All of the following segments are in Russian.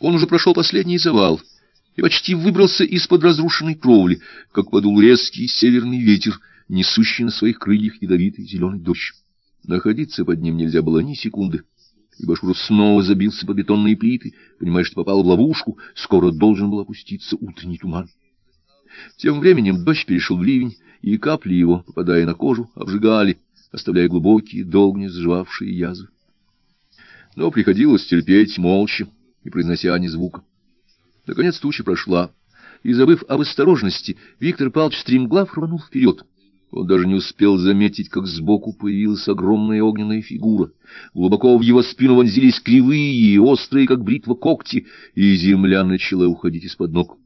Он уже прошел последний завал и почти выбрался из-под разрушенной кровли, как подул резкий северный ветер, несущий на своих крыльях ядовитый зеленый дождь. Находиться под ним нельзя было ни секунды, и Башуров снова забился по бетонные плиты, понимая, что попал в ловушку, скоро должен был опуститься утренний туман. Тем временем дождь перешел в ливень, и капли его, попадая на кожу, обжигали, оставляя глубокие, долго не заживавшие язвы. Но приходилось терпеть молча, не произнося ни звука. Наконец туча прошла, и, забыв об осторожности, Виктор Павлович стремглав рванул вперед. Он даже не успел заметить, как сбоку появилась огромная огненная фигура. Глубоко в его спину вонзились кривые и острые, как бритва, когти, и земля начала уходить из-под ног.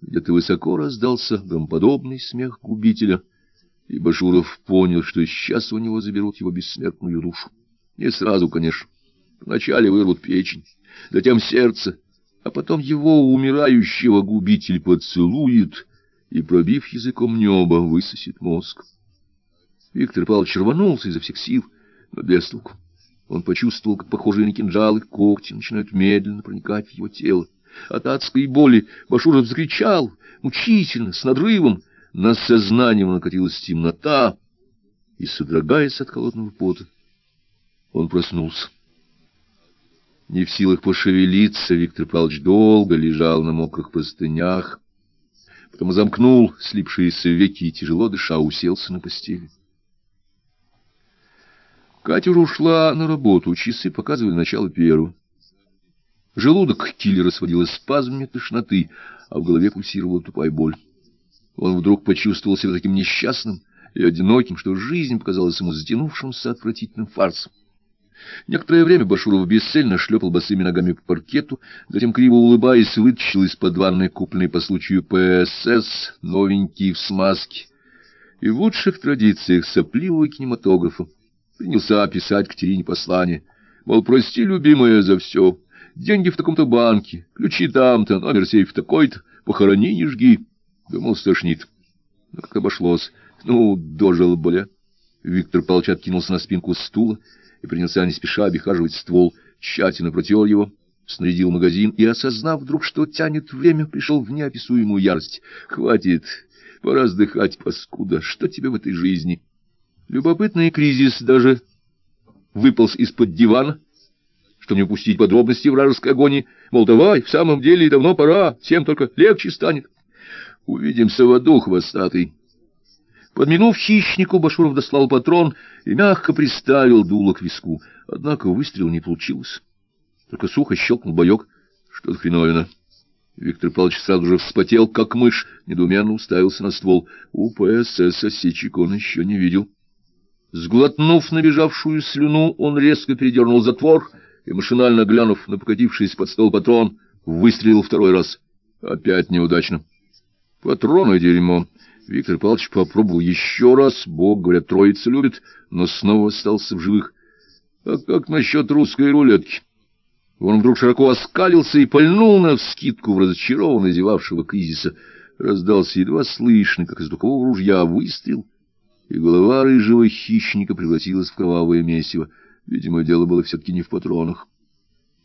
Где-то высоко раздался громподобный смех губителя, и Башуров понял, что сейчас у него заберут его бессмертную душу. Не сразу, конечно. Вначале вырвут печень, затем сердце, а потом его умирающего губитель поцелует и, пробив языком небо, высосет мозг. Виктор Павлович рванулся изо всех сил, но без толку. Он почувствовал, как похожие на кинжалы когти начинают медленно проникать в его тело. От адской боли Башуров закричал, мучительно, с надрывом. На сознание накатилась темнота, и, содрогаясь от холодного пота, он проснулся. Не в силах пошевелиться, Виктор Павлович долго лежал на мокрых простынях, потом замкнул слипшиеся веки и, тяжело дыша, уселся на постели. Катя уже ушла на работу, часы показывали начало первого. Желудок киллера сводило спазмами тошноты, а в голове пульсировала тупая боль. Он вдруг почувствовал себя таким несчастным и одиноким, что жизнь показалась ему затянувшимся отвратительным фарсом. Некоторое время Башуров бесцельно шлепал босыми ногами по паркету, затем, криво улыбаясь, вытащил из-под ванной купленный по случаю ПСС, новенький в смазке, и в лучших традициях сопливого кинематографа принялся писать Катерине послание, мол, прости, любимая, за все, деньги в таком-то банке, ключи там-то, номер сейфа такой-то, похорони, не жги. Думал, стошнит. Но как обошлось. Ну, дожил, бля. Виктор Павлович откинулся на спинку стула, и принялся не спеша обихаживать ствол, тщательно протер его, снарядил магазин и, осознав вдруг, что тянет время, пришел в неописуемую ярость. «Хватит, пора сдыхать, паскуда, что тебе в этой жизни?» Любопытный кризис даже выполз из-под дивана, чтобы не упустить подробности вражеской агонии. Мол, давай, в самом деле давно пора, всем только легче станет. Увидимся в аду, хвостатый. Подмигнув хищнику, Башуров дослал патрон и мягко приставил дуло к виску. Однако выстрел не получилось. Только сухо щелкнул боек. Что-то хреновина. Виктор Павлович сразу же вспотел, как мышь, недоуменно уставился на ствол. У ПСС осечек он еще не видел. Сглотнув набежавшую слюну, он резко передернул затвор и, машинально глянув на покатившийся под стол патрон, выстрелил второй раз. Опять неудачно. Патроны дерьмо. Виктор Павлович попробовал еще раз, Бог, говорят, троица любит, но снова остался в живых. А как насчет русской рулетки? Он вдруг широко оскалился и пальнул навскидку в разочарованно зевавшего кризиса. Раздался едва слышный, как из духового ружья, выстрел, и голова рыжего хищника превратилась в кровавое месиво. Видимо, дело было все-таки не в патронах.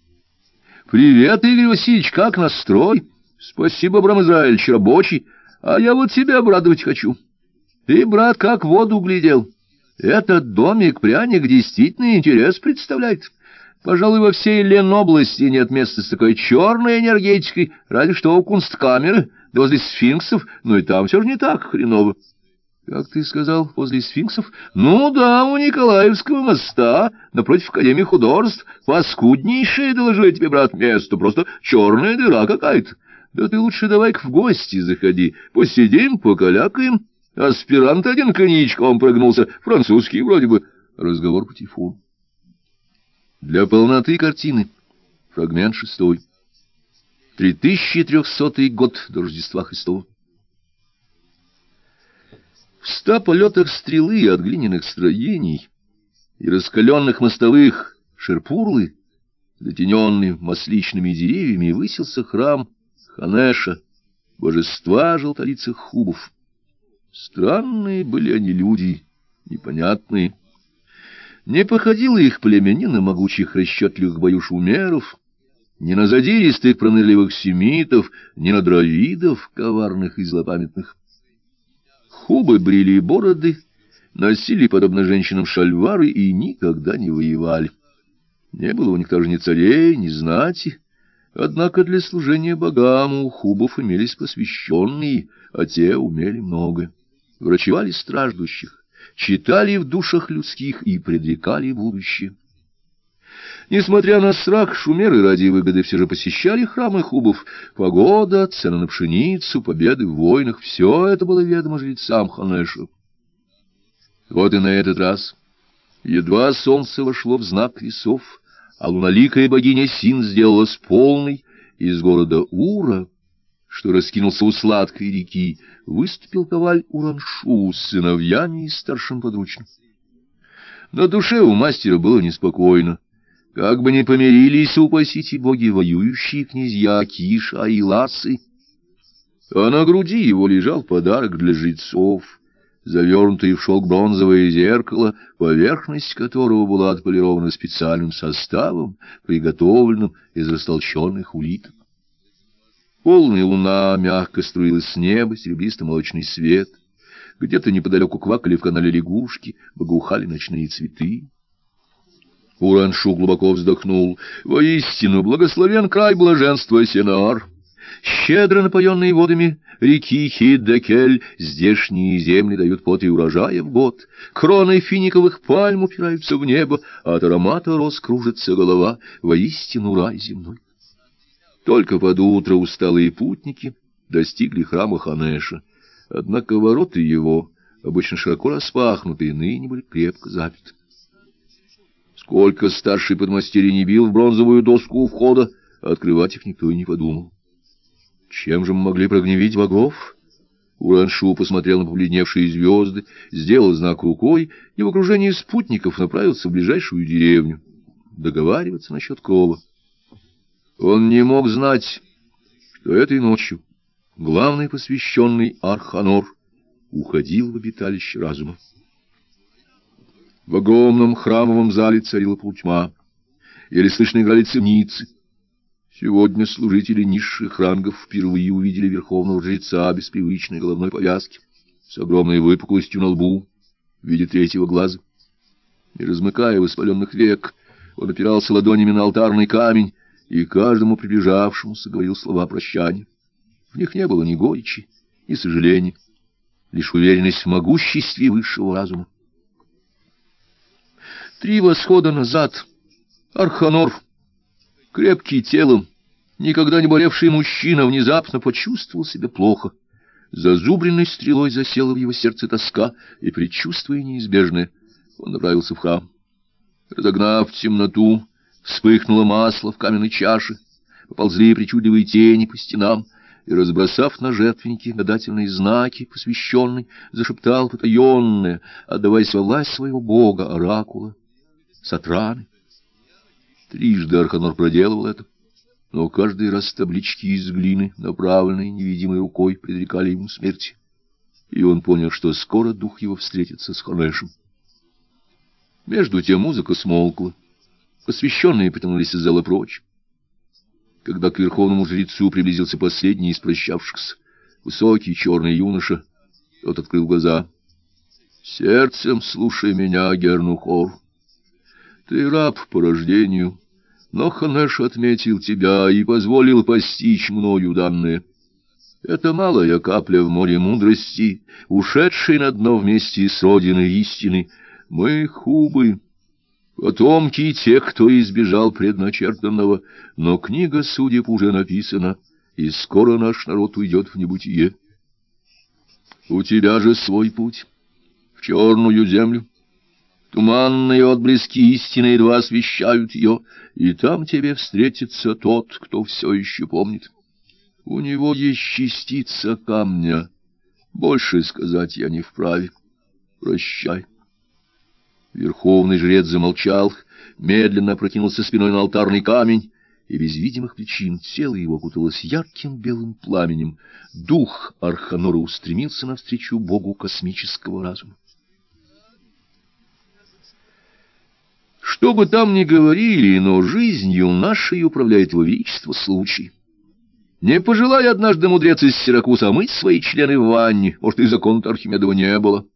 — Привет, Игорь Васильевич, как настрой? — Спасибо, Абрам Израильевич, рабочий. А я вот тебя обрадовать хочу. Ты, брат, как воду глядел. Этот домик-пряник действительно интерес представляет. Пожалуй, во всей Ленобласти нет места с такой черной энергетикой, разве что у кунсткамеры, да возле сфинксов, но и там все же не так хреново. Как ты сказал, возле сфинксов? Ну да, у Николаевского моста, напротив Академии художеств. Паскуднейшее, доложу я тебе, брат, место, просто черная дыра какая-то. Да ты лучше давай-ка в гости заходи, посидим, покалякаем. Аспирант один коньячком прогнулся, французский вроде бы. Разговор по телефону. Для полноты картины. Фрагмент шестой. 3300 год до Рождества Христова. В ста полетах стрелы от глиняных строений и раскаленных мостовых шерпурлы, затененный масличными деревьями, высился храм Ханеша, божества желтолицых хубов. Странные были они люди, непонятные. Не походило их племя ни на могучих расчетливых баюшумеров, ни на задиристых пронырливых семитов, ни на дровидов, коварных и злопамятных. Хубы брили бороды, носили, подобно женщинам, шальвары и никогда не воевали. Не было у них даже ни царей, ни знати. Однако для служения богам у хубов имелись посвященные, а те умели многое. Врачевали страждущих, читали в душах людских и предрекали будущее. Несмотря на страх, шумеры ради выгоды все же посещали храмы хубов. Погода, цены на пшеницу, победы в войнах — все это было ведомо жрецам Ханеша. Вот и на этот раз, едва солнце вошло в знак весов, а луналикая богиня Син сделалась полной, из города Ура, что раскинулся у сладкой реки, выступил коваль Ураншу с сыновьями и старшим подручным. На душе у мастера было неспокойно. Как бы ни помирились, упасите боги, воюющие князья Киша и Ласы. А на груди его лежал подарок для жрецов, завернутый в шелк бронзовое зеркало, поверхность которого была отполирована специальным составом, приготовленным из растолченных улиток. Полная луна мягко струилась с неба серебристо-молочный свет. Где-то неподалеку квакали в канале лягушки, богоухали ночные цветы. Ураншу глубоко вздохнул. «Воистину, благословен край блаженства Сенар!» Щедро напоенные водами реки Хиддекель, здешние земли дают пот и урожая в год. Кроны финиковых пальм упираются в небо, а от аромата роз кружится голова. Воистину рай земной. Только под утро усталые путники достигли храма Ханеша. Однако ворота его, обычно широко распахнутые, ныне были крепко заперты. Сколько старший подмастерье не бил в бронзовую доску у входа, открывать их никто и не подумал. Чем же мы могли прогневить богов? Ураншу посмотрел на побледневшие звезды, сделал знак рукой и в окружении спутников направился в ближайшую деревню. Договариваться насчет крова. Он не мог знать, что этой ночью главный посвященный Арханор уходил в обиталище разума. В огромном храмовом зале царила полутьма. Еле слышно играли цемницы. Сегодня служители низших рангов впервые увидели верховного жреца без привычной головной повязки, с огромной выпуклостью на лбу, в виде третьего глаза. Не размыкая воспаленных век, он опирался ладонями на алтарный камень и каждому приближавшемуся говорил слова прощания. В них не было ни горечи, ни сожаления, лишь уверенность в могуществе высшего разума. Три восхода назад Арханор, крепкий телом, никогда не болевший мужчина, внезапно почувствовал себя плохо. Зазубренной стрелой засела в его сердце тоска, и, предчувствуя неизбежное, он направился в храм. Разогнав темноту, вспыхнуло масло в каменной чаше, поползли причудливые тени по стенам, и, разбросав на жертвеннике гадательные знаки, посвященный, зашептал потаенное, отдаваясь во власть своего бога, оракула, Сатраны. Трижды Арханор проделывал это, но каждый раз таблички из глины, направленные невидимой рукой, предрекали ему смерти, и он понял, что скоро дух его встретится с Ханешем. Между тем музыка смолкла, посвященные потянулись из зала прочь. Когда к верховному жрецу приблизился последний из прощавшихся, высокий черный юноша, тот открыл глаза. «Сердцем слушай меня, Гернухор». Ты раб по рождению, но Ханеш отметил тебя и позволил постичь мною данные. Это малая капля в море мудрости, ушедшей на дно вместе с родиной истины. Мы хубы, потомки тех, кто избежал предначертанного, но книга судеб уже написана, и скоро наш народ уйдет в небытие. У тебя же свой путь в черную землю. Туманные отблески истины едва освещают ее, и там тебе встретится тот, кто все еще помнит. У него есть частица камня. Больше сказать я не вправе. Прощай. Верховный жрец замолчал, медленно протянулся спиной на алтарный камень, и без видимых причин тело его окуталось ярким белым пламенем. Дух Арханора устремился навстречу богу космического разума. Что бы там ни говорили, но жизнью нашей управляет его величество случай. Не пожелай однажды мудрец из Сиракуса мыть свои члены в ванне, может, и закона-то Архимедова не было.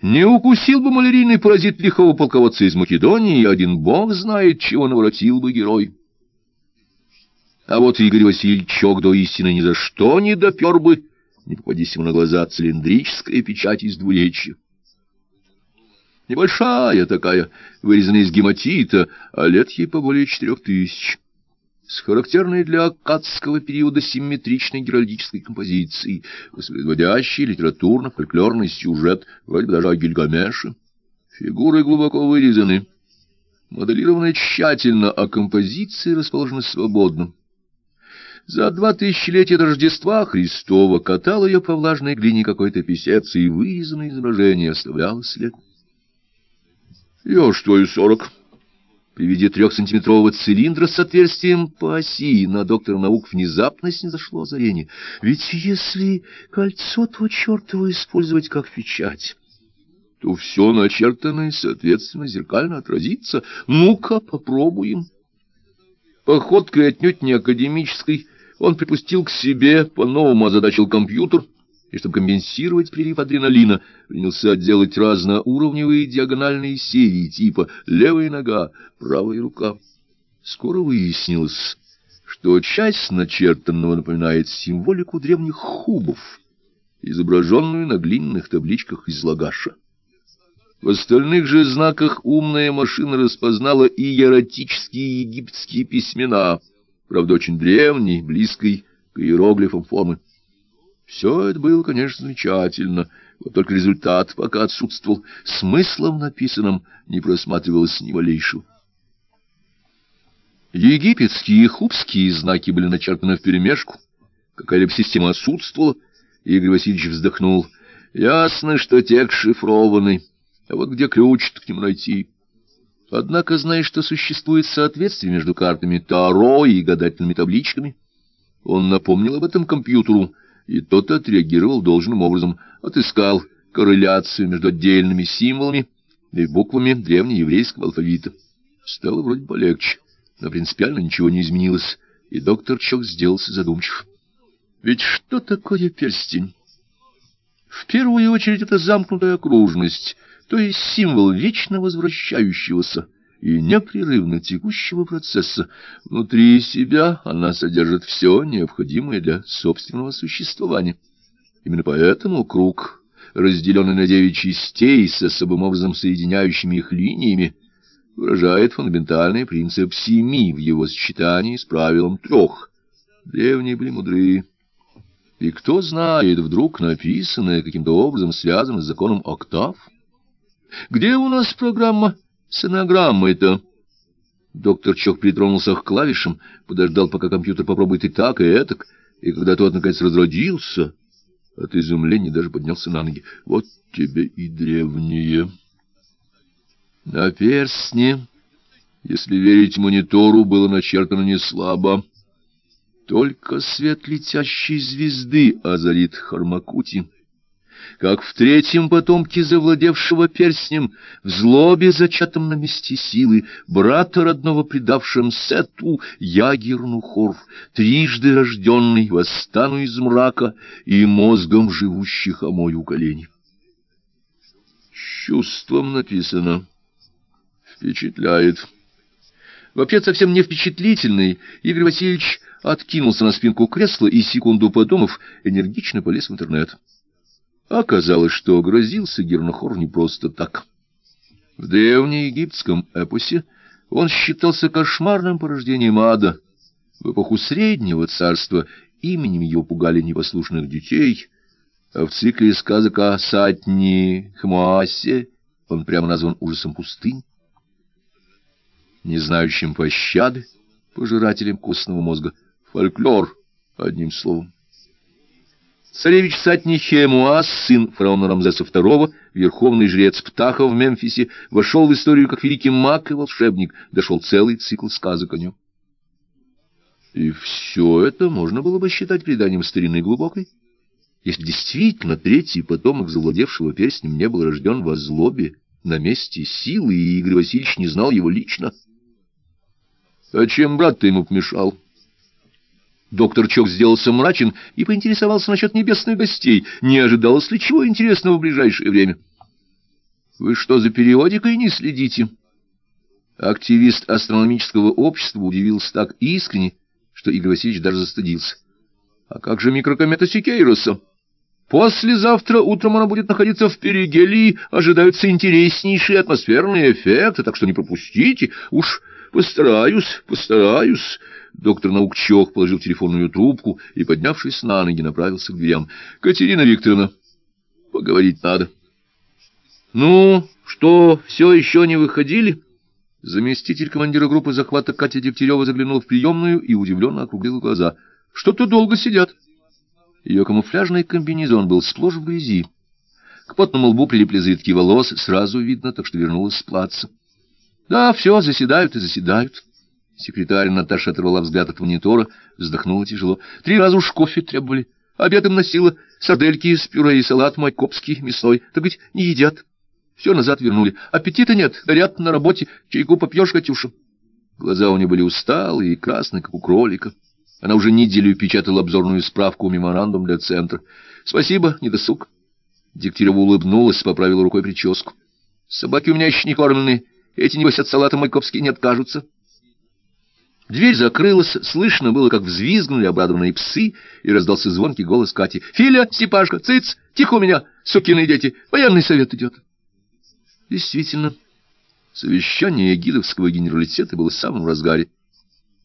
Не укусил бы малярийный паразит лихого полководца из Македонии, один бог знает, чего наворотил бы герой. А вот Игорь Васильевич до истины ни за что не допер бы, не попадись ему на глаза цилиндрическая печать из двуречья. Небольшая такая, вырезанная из гематита, а лет ей по более четырех тысяч. С характерной для аккадского периода симметричной геральдической композицией, воспроизводящей литературно-фольклорный сюжет, вроде бы даже о Гильгамеше. Фигуры глубоко вырезаны, моделированы тщательно, а композиции расположены свободно. За два тысячелетия Рождества Христова катал ее по влажной глине какой-то писец, и вырезанное изображение оставляло след. Я что и сорок. При виде трехсантиметрового цилиндра с отверстием по оси на доктора наук внезапно снизошло озарение. Ведь если кольцо то чертово использовать как печать, то все начертанное, соответственно, зеркально отразится. Ну-ка, попробуем. Походкой отнюдь не академической он припустил к себе, по-новому озадачил компьютер — и, чтобы компенсировать прилив адреналина, принялся делать разноуровневые диагональные серии типа «левая нога», «правая рука». Скоро выяснилось, что часть начертанного напоминает символику древних хубов, изображенную на глиняных табличках из лагаша. В остальных же знаках умная машина распознала и иеротические египетские письмена, правда, очень древние, близкой к иероглифам формы. Все это было, конечно, замечательно, вот только результат пока отсутствовал, смыслом написанным не просматривалось ни малейшего. Египетские и хубские знаки были начертаны вперемешку, какая-либо система отсутствовала, Игорь Васильевич вздохнул. Ясно, что текст шифрованный, а вот где ключ-то к нему найти? Однако, знаешь, что существует соответствие между картами Таро и гадательными табличками, он напомнил об этом компьютеру, и тот отреагировал должным образом, отыскал корреляцию между отдельными символами и буквами древнееврейского алфавита. Стало вроде полегче, но принципиально ничего не изменилось, и доктор Чок сделался задумчив. Ведь что такое перстень? В первую очередь это замкнутая окружность, то есть символ вечно возвращающегося и непрерывно текущего процесса. Внутри себя она содержит все необходимое для собственного существования. Именно поэтому круг, разделенный на девять частей с особым образом соединяющими их линиями, выражает фундаментальный принцип семи в его сочетании с правилом трех. Древние были мудрые. И кто знает, вдруг написанное каким-то образом связано с законом октав? Где у нас программа Сонограмма-то... Доктор Чок притронулся к клавишам, подождал, пока компьютер попробует и так, и этак, и когда тот, наконец, разродился, от изумления даже поднялся на ноги. Вот тебе и древние. На перстне, если верить монитору, было начертано не слабо. Только свет летящей звезды озарит Хармакути как в третьем потомке завладевшего перстнем, в злобе зачатом на месте силы, брата родного предавшим Сету, Ягерну Хор, трижды рожденный, восстану из мрака и мозгом живущих о мою колени. Чувством написано. Впечатляет. Вообще совсем не впечатлительный, Игорь Васильевич откинулся на спинку кресла и, секунду подумав, энергично полез в интернет. Оказалось, что грозился Гернохор не просто так. В древнеегипетском эпосе он считался кошмарным порождением ада. В эпоху Среднего царства именем его пугали непослушных детей, а в цикле сказок о Сатни Хмуасе он прямо назван ужасом пустынь, не знающим пощады, пожирателем костного мозга, фольклор, одним словом. Царевич Сатнихемуас, сын фараона Рамзеса II, верховный жрец Птаха в Мемфисе, вошел в историю как великий маг и волшебник, дошел целый цикл сказок о нем. И все это можно было бы считать преданием старины глубокой, если действительно третий потомок завладевшего перстнем не был рожден во злобе на месте силы, и Игорь Васильевич не знал его лично. А чем брат-то ему помешал? Доктор Чок сделался мрачен и поинтересовался насчет небесных гостей. Не ожидалось ли чего интересного в ближайшее время? — Вы что, за периодикой не следите? Активист астрономического общества удивился так искренне, что Игорь Васильевич даже застыдился. — А как же микрокомета Сикейроса? Послезавтра утром она будет находиться в перигелии, ожидаются интереснейшие атмосферные эффекты, так что не пропустите. Уж постараюсь, постараюсь. Доктор Наукчок положил телефонную трубку и, поднявшись на ноги, направился к дверям. — Катерина Викторовна, поговорить надо. — Ну, что, все еще не выходили? Заместитель командира группы захвата Катя Дегтярева заглянула в приемную и удивленно округлила глаза. — Что-то долго сидят. Ее камуфляжный комбинезон был сплошь в грязи. К потному лбу прилипли завитки волос, сразу видно, так что вернулась с плаца. — Да, все, заседают и заседают. Секретарь Наташа оторвала взгляд от монитора, вздохнула тяжело. Три раза уж кофе требовали. Обед им носила сардельки с пюре и салат майкопский, мясной. Так ведь не едят. Все назад вернули. Аппетита нет, горят на работе. Чайку попьешь, Катюша. Глаза у нее были усталые и красные, как у кролика. Она уже неделю печатала обзорную справку меморандум для центра. Спасибо, не досуг. Дегтярева улыбнулась, поправила рукой прическу. Собаки у меня еще не кормленные. Эти, небось, от салата майкопские не откажутся. Дверь закрылась, слышно было, как взвизгнули обрадованные псы, и раздался звонкий голос Кати. — Филя, Степашка, цыц, тихо у меня, сукины дети, военный совет идет. Действительно, совещание гидовского генералитета было в самом разгаре.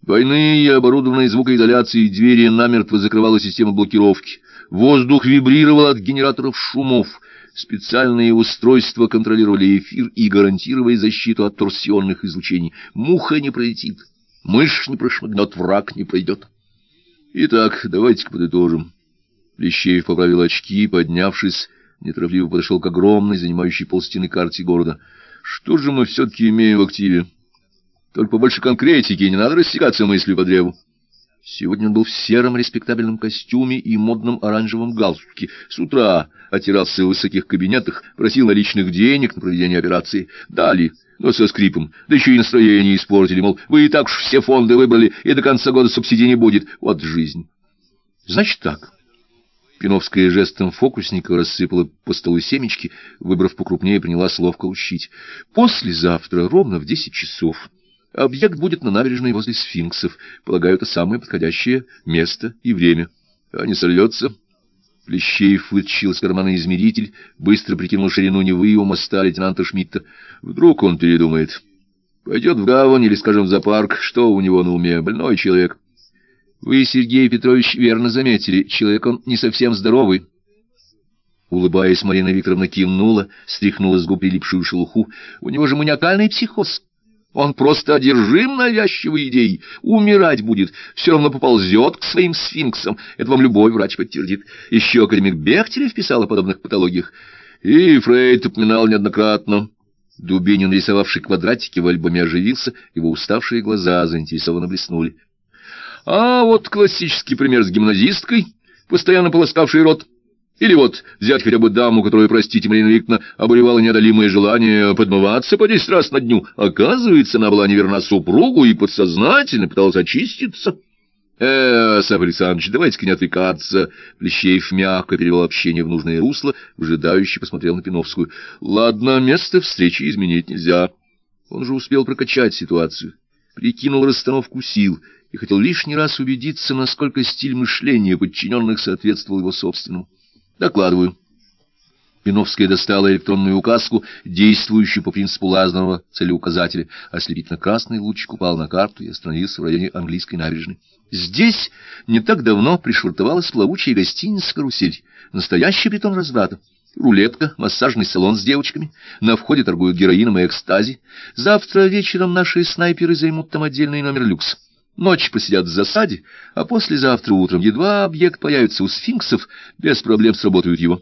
Двойные оборудованные звукоизоляцией двери намертво закрывала система блокировки. Воздух вибрировал от генераторов шумов. Специальные устройства контролировали эфир и гарантировали защиту от торсионных излучений. Муха не пролетит. Мышь не прошмыгнет, враг не пройдет. Итак, давайте-ка подытожим. Лещеев поправил очки, поднявшись, неторопливо подошел к огромной, занимающей полстены карте города. Что же мы все-таки имеем в активе? Только побольше конкретики, не надо растекаться мыслью по древу. Сегодня он был в сером респектабельном костюме и модном оранжевом галстуке. С утра отирался в высоких кабинетах, просил наличных денег на проведение операции. Дали но со скрипом, да еще и настроение испортили, мол, вы и так уж все фонды выбрали, и до конца года субсидий не будет. Вот жизнь. Значит так. Пиновская жестом фокусника рассыпала по столу семечки, выбрав покрупнее, приняла ловко лущить. Послезавтра, ровно в десять часов, объект будет на набережной возле сфинксов. Полагаю, это самое подходящее место и время. А не сольется... Плещеев вытащил из кармана измеритель, быстро прикинул ширину Невы у моста лейтенанта Шмидта. Вдруг он передумает. Пойдет в гавань или, скажем, в зоопарк. Что у него на уме? Больной человек. Вы, Сергей Петрович, верно заметили, человек он не совсем здоровый. Улыбаясь, Марина Викторовна кивнула, стряхнула с губ прилипшую шелуху. У него же маниакальный психоз. Он просто одержим навязчивой идеей. Умирать будет, все равно поползет к своим сфинксам. Это вам любой врач подтвердит. Еще академик Бехтерев писал о подобных патологиях. И Фрейд упоминал неоднократно. Дубинин, рисовавший квадратики в альбоме, оживился, его уставшие глаза заинтересованно блеснули. А вот классический пример с гимназисткой, постоянно полоскавший рот. Или вот взять хотя бы даму, которую, простите, Марина Викторовна, обуревала неодолимое желание подмываться по десять раз на дню. Оказывается, она была неверна супругу и подсознательно пыталась очиститься. «Э, Сав Александрович, давайте-ка не отвлекаться». Плещеев мягко перевел общение в нужное русло, выжидающе посмотрел на Пиновскую. «Ладно, место встречи изменить нельзя». Он же успел прокачать ситуацию, прикинул расстановку сил и хотел лишний раз убедиться, насколько стиль мышления подчиненных соответствовал его собственному. Докладываю. Пиновская достала электронную указку, действующую по принципу лазерного целеуказателя. Ослепительно-красный лучик упал на карту и остановился в районе английской набережной. Здесь не так давно пришвартовалась плавучая гостиница «Карусель». Настоящий притон разврата. Рулетка, массажный салон с девочками. На входе торгуют героином и экстази. Завтра вечером наши снайперы займут там отдельный номер люкс. Ночь посидят в засаде, а послезавтра утром едва объект появится у сфинксов, без проблем сработают его.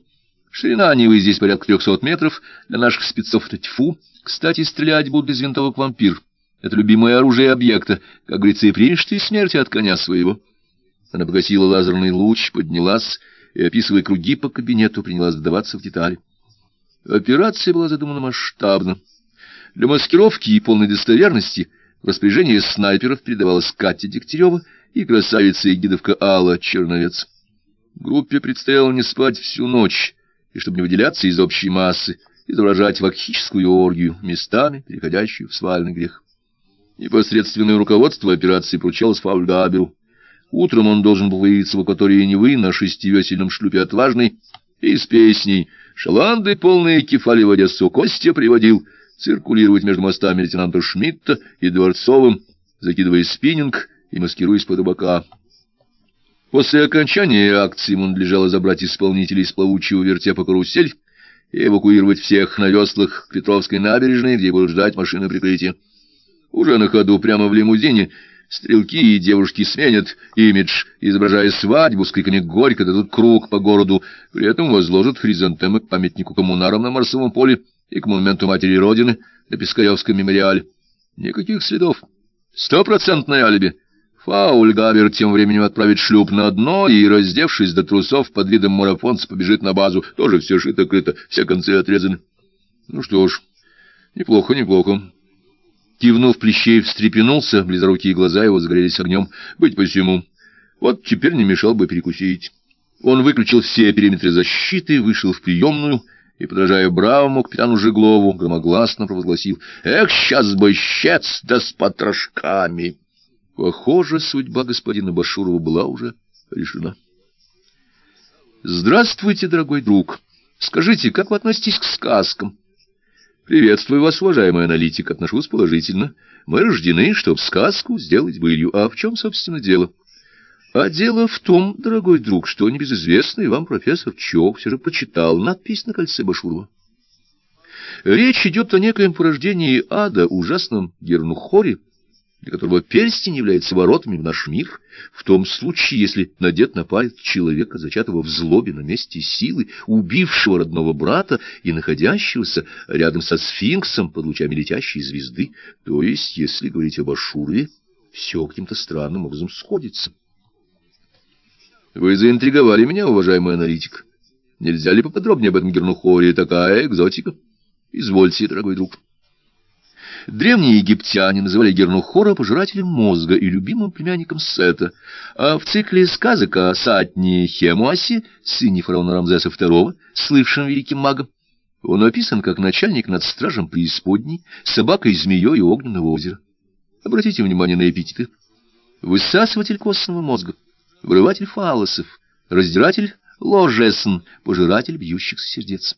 Ширина Невы здесь порядка трехсот метров, для наших спецов это тьфу. Кстати, стрелять будут из винтовок вампир. Это любимое оружие объекта, как говорится, и примешь ты смерти от коня своего. Она погасила лазерный луч, поднялась и, описывая круги по кабинету, принялась вдаваться в детали. Операция была задумана масштабно. Для маскировки и полной достоверности распоряжение снайперов передавалось Кате Дегтярева и красавица-егидовка Алла Черновец. Группе предстояло не спать всю ночь, и чтобы не выделяться из общей массы, изображать вакхическую оргию, местами переходящую в свальный грех. Непосредственное руководство операции поручалось Фаульгаберу. Утром он должен был появиться в акватории Невы на шестивесельном шлюпе «Отважный» и с песней «Шаланды, полные кефали в Одессу, Костя приводил» циркулировать между мостами лейтенанта Шмидта и Дворцовым, закидывая спиннинг и маскируясь под табака. После окончания акции ему надлежало забрать исполнителей с плавучего вертепа «Карусель» и эвакуировать всех на веслах к Петровской набережной, где будут ждать машины прикрытия. Уже на ходу, прямо в лимузине, стрелки и девушки сменят имидж, изображая свадьбу с криками «Горько!» дадут круг по городу, при этом возложат хризантемы к памятнику коммунарам на Марсовом поле и к монументу Матери Родины на Пискаревском мемориале. Никаких следов. Стопроцентное алиби. Фауль Гавер тем временем отправит шлюп на дно и, раздевшись до трусов, под видом марафонца побежит на базу. Тоже все шито-крыто, все концы отрезаны. Ну что ж, неплохо, неплохо. Кивнув, Плещеев встрепенулся, близорукие глаза его загорелись огнем. Быть посему. Вот теперь не мешал бы перекусить. Он выключил все периметры защиты, вышел в приемную и, подражая бравому капитану Жеглову, громогласно провозгласил «Эх, сейчас бы щец да с потрошками!» Похоже, судьба господина Башурова была уже решена. «Здравствуйте, дорогой друг. Скажите, как вы относитесь к сказкам?» «Приветствую вас, уважаемый аналитик, отношусь положительно. Мы рождены, чтобы сказку сделать былью. А в чем, собственно, дело?» А дело в том, дорогой друг, что небезызвестный вам профессор Чок все же прочитал надпись на кольце Башурова. Речь идет о некоем порождении ада, ужасном Гернухоре, для которого перстень является воротами в наш мир, в том случае, если надет на палец человека, зачатого в злобе на месте силы, убившего родного брата и находящегося рядом со сфинксом под лучами летящей звезды, то есть, если говорить об Ашуре, все каким-то странным образом сходится. Вы заинтриговали меня, уважаемый аналитик. Нельзя ли поподробнее об этом Гернухоре? Такая экзотика. Извольте, дорогой друг. Древние египтяне называли Гернухора пожирателем мозга и любимым племянником Сета, а в цикле сказок о Сатне Хемуасе, сыне фараона Рамзеса II, слывшим великим магом, он описан как начальник над стражем преисподней, собакой-змеей и огненного озера. Обратите внимание на эпитеты. Высасыватель костного мозга, вырыватель фалосов, раздиратель ложесн, пожиратель бьющихся сердец.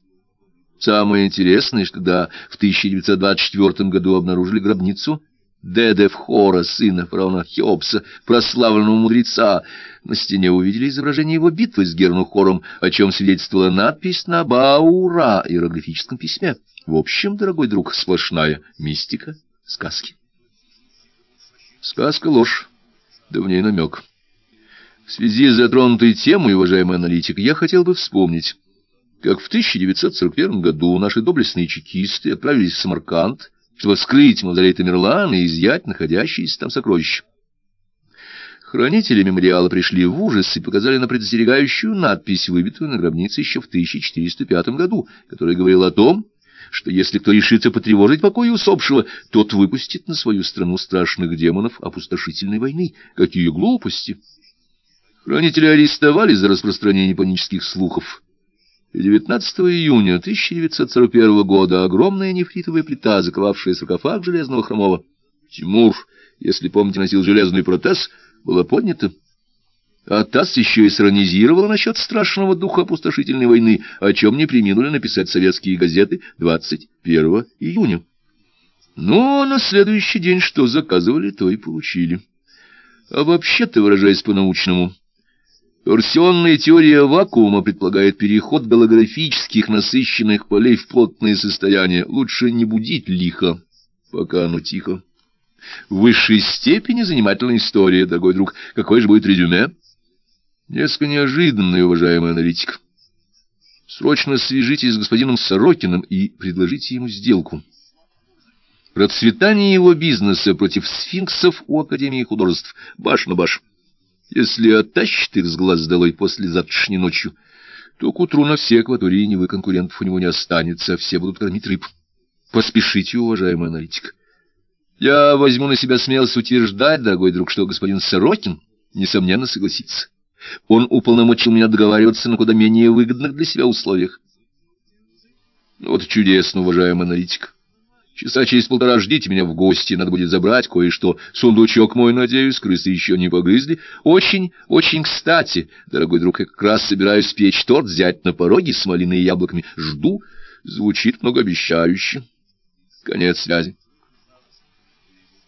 Самое интересное, что когда в 1924 году обнаружили гробницу Дедевхора, сына фараона Хеопса, прославленного мудреца, на стене увидели изображение его битвы с Гернухором, о чем свидетельствовала надпись на Баура иероглифическом письме. В общем, дорогой друг, сплошная мистика сказки. Сказка — ложь, да в ней намек. В связи с затронутой темой, уважаемый аналитик, я хотел бы вспомнить, как в 1941 году наши доблестные чекисты отправились в Самарканд, чтобы вскрыть мавзолей Тамерлана и изъять находящиеся там сокровища. Хранители мемориала пришли в ужас и показали на предостерегающую надпись, выбитую на гробнице еще в 1405 году, которая говорила о том, что если кто решится потревожить покой усопшего, тот выпустит на свою страну страшных демонов опустошительной войны. Какие глупости! Хранители арестовали за распространение панических слухов 19 июня 1941 года огромная нефритовая плита, заковавшая саркофаг железного хромого. Тимур, если помните, носил железный протез, была поднята. А ТАСС еще и сиронизировала насчет страшного духа опустошительной войны, о чем не приминули написать советские газеты 21 июня. Ну, а на следующий день что заказывали, то и получили. А вообще-то, выражаясь по-научному, Торсионная теория вакуума предполагает переход голографических насыщенных полей в плотное состояние. Лучше не будить лихо, пока оно тихо. В высшей степени занимательная история, дорогой друг. Какой же будет резюме? Несколько неожиданный, уважаемый аналитик. Срочно свяжитесь с господином Сорокиным и предложите ему сделку. Процветание его бизнеса против сфинксов у Академии художеств. Баш на баш. Если оттащит их с глаз долой после завтрашней ночью, то к утру на всей акватории невы конкурентов у него не останется, все будут кормить рыб. Поспешите, уважаемый аналитик. Я возьму на себя смелость утверждать, дорогой друг, что господин Сорокин, несомненно, согласится. Он уполномочил меня договариваться на куда менее выгодных для себя условиях. Вот чудесно, уважаемый аналитик. Часа через полтора ждите меня в гости, надо будет забрать кое-что. Сундучок мой, надеюсь, крысы еще не погрызли. Очень, очень кстати, дорогой друг, я как раз собираюсь печь торт, взять на пороге с малиной и яблоками. Жду. Звучит многообещающе. Конец связи.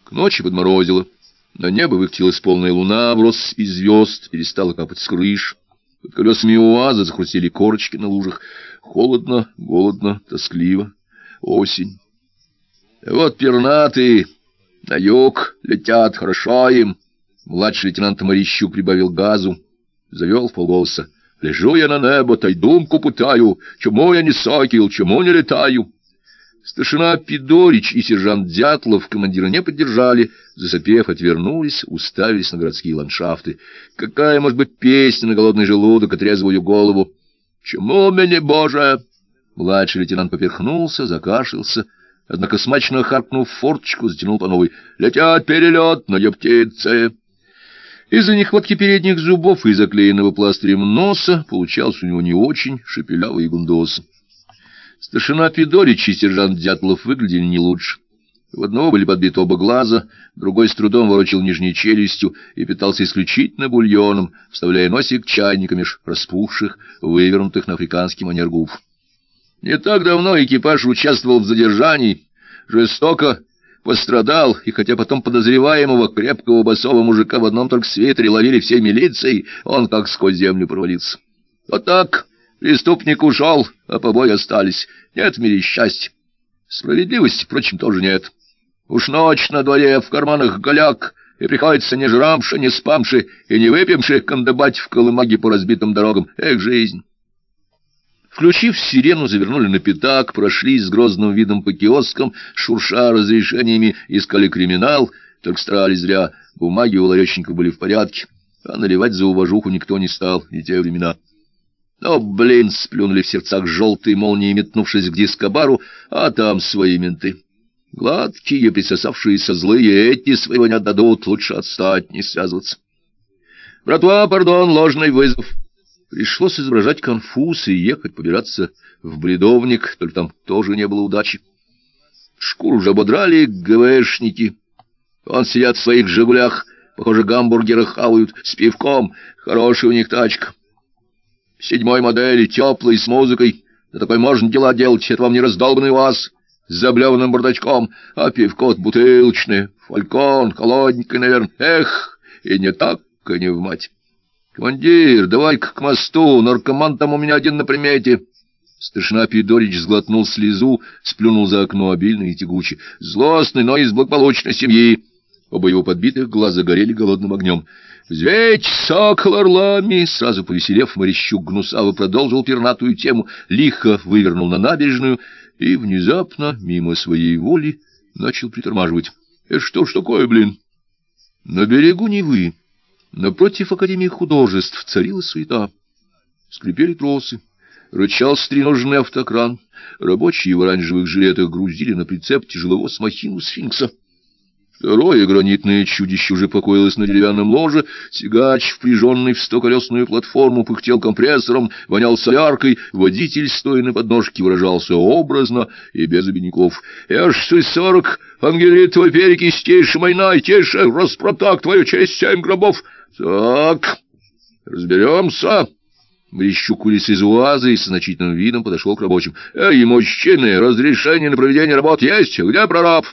К ночи подморозило. На небо выкатилась полная луна, врос из звезд, перестала капать с крыш. Под колесами УАЗа захрустели корочки на лужах. Холодно, голодно, тоскливо. Осень. Вот пернатые на юг летят, хорошо им. Младший лейтенант Марищук прибавил газу, завел в полголоса. Лежу я на небо, та й думку пытаю, чому я не сокіл, чому не летаю. Старшина Пидорич и сержант Дятлов командира не поддержали, засопев, отвернулись, уставились на городские ландшафты. Какая может быть песня на голодный желудок, отрезвую голову? «Чему меня, Боже?» Младший лейтенант поперхнулся, закашлялся, однако смачно харкнув форточку, затянул по новой. «Летят перелет на птицы!» Из-за нехватки передних зубов и заклеенного пластырем носа получался у него не очень шепелявый гундос. Старшина Федорич и сержант Дятлов выглядели не лучше. В одного были подбиты оба глаза, другой с трудом ворочил нижней челюстью и питался исключительно бульоном, вставляя носик чайниками распухших, вывернутых на африканский манер губ. Не так давно экипаж участвовал в задержании, жестоко пострадал, и хотя потом подозреваемого крепкого басового мужика в одном только свитере ловили всей милицией, он как сквозь землю провалился. Вот так преступник ушел, а побои остались. Нет в мире счастья. Справедливости, впрочем, тоже нет. Уж ночь на дворе, в карманах голяк, и приходится не жрамши, не спамши и не выпьемши кандыбать в колымаге по разбитым дорогам. Эх, жизнь! Включив сирену, завернули на пятак, прошли с грозным видом по киоскам, шурша разрешениями, искали криминал, только старались зря, бумаги у ларечников были в порядке, а наливать за уважуху никто не стал, и те времена. Но, блин, сплюнули в сердцах желтые молнии, метнувшись к дискобару, а там свои менты. Гладкие, присосавшиеся злые, эти своего не отдадут, лучше отстать, не связываться. «Братва, пардон, ложный вызов». Пришлось изображать конфуз и ехать побираться в бредовник, только там тоже не было удачи. Шкуру уже ободрали ГВшники. Он сидят в своих «Жигулях», похоже, гамбургеры хавают с пивком. Хорошая у них тачка. Седьмой модели, теплый, с музыкой. Да такой можно дела делать, это вам не раздолбанный УАЗ с заблеванным бардачком, а пивко бутылочное, фалькон, холодненькое, наверное. Эх, и не так, и не в мать. Командир, давай-ка к мосту, наркоман там у меня один на примете. Старшина Пидорич сглотнул слезу, сплюнул за окно обильно и тягуче. Злостный, но из благополучной семьи. Оба его подбитых глаза горели голодным огнем. «Взведь сокол орлами!» Сразу повеселев, Морищук гнусаво продолжил пернатую тему, лихо вывернул на набережную и внезапно, мимо своей воли, начал притормаживать. «Это что ж такое, блин?» На берегу Невы, напротив Академии художеств, царила суета. Скрипели тросы, рычал стреноженный автокран, рабочие в оранжевых жилетах грузили на прицеп тяжелого смахину сфинкса. Второе гранитное чудище уже покоилось на деревянном ложе, тягач, впряженный в стоколесную платформу, пыхтел компрессором, вонял соляркой, водитель, стоя на подножке, выражался образно и без обиняков. «Эш, ты сорок, ангелитовой перекись, тише, майна, тише, распротак, твою честь, семь гробов!» «Так, разберемся!» Мрищук вылез из УАЗа и с значительным видом подошел к рабочим. «Эй, мужчины, разрешение на проведение работ есть? Где прораб?»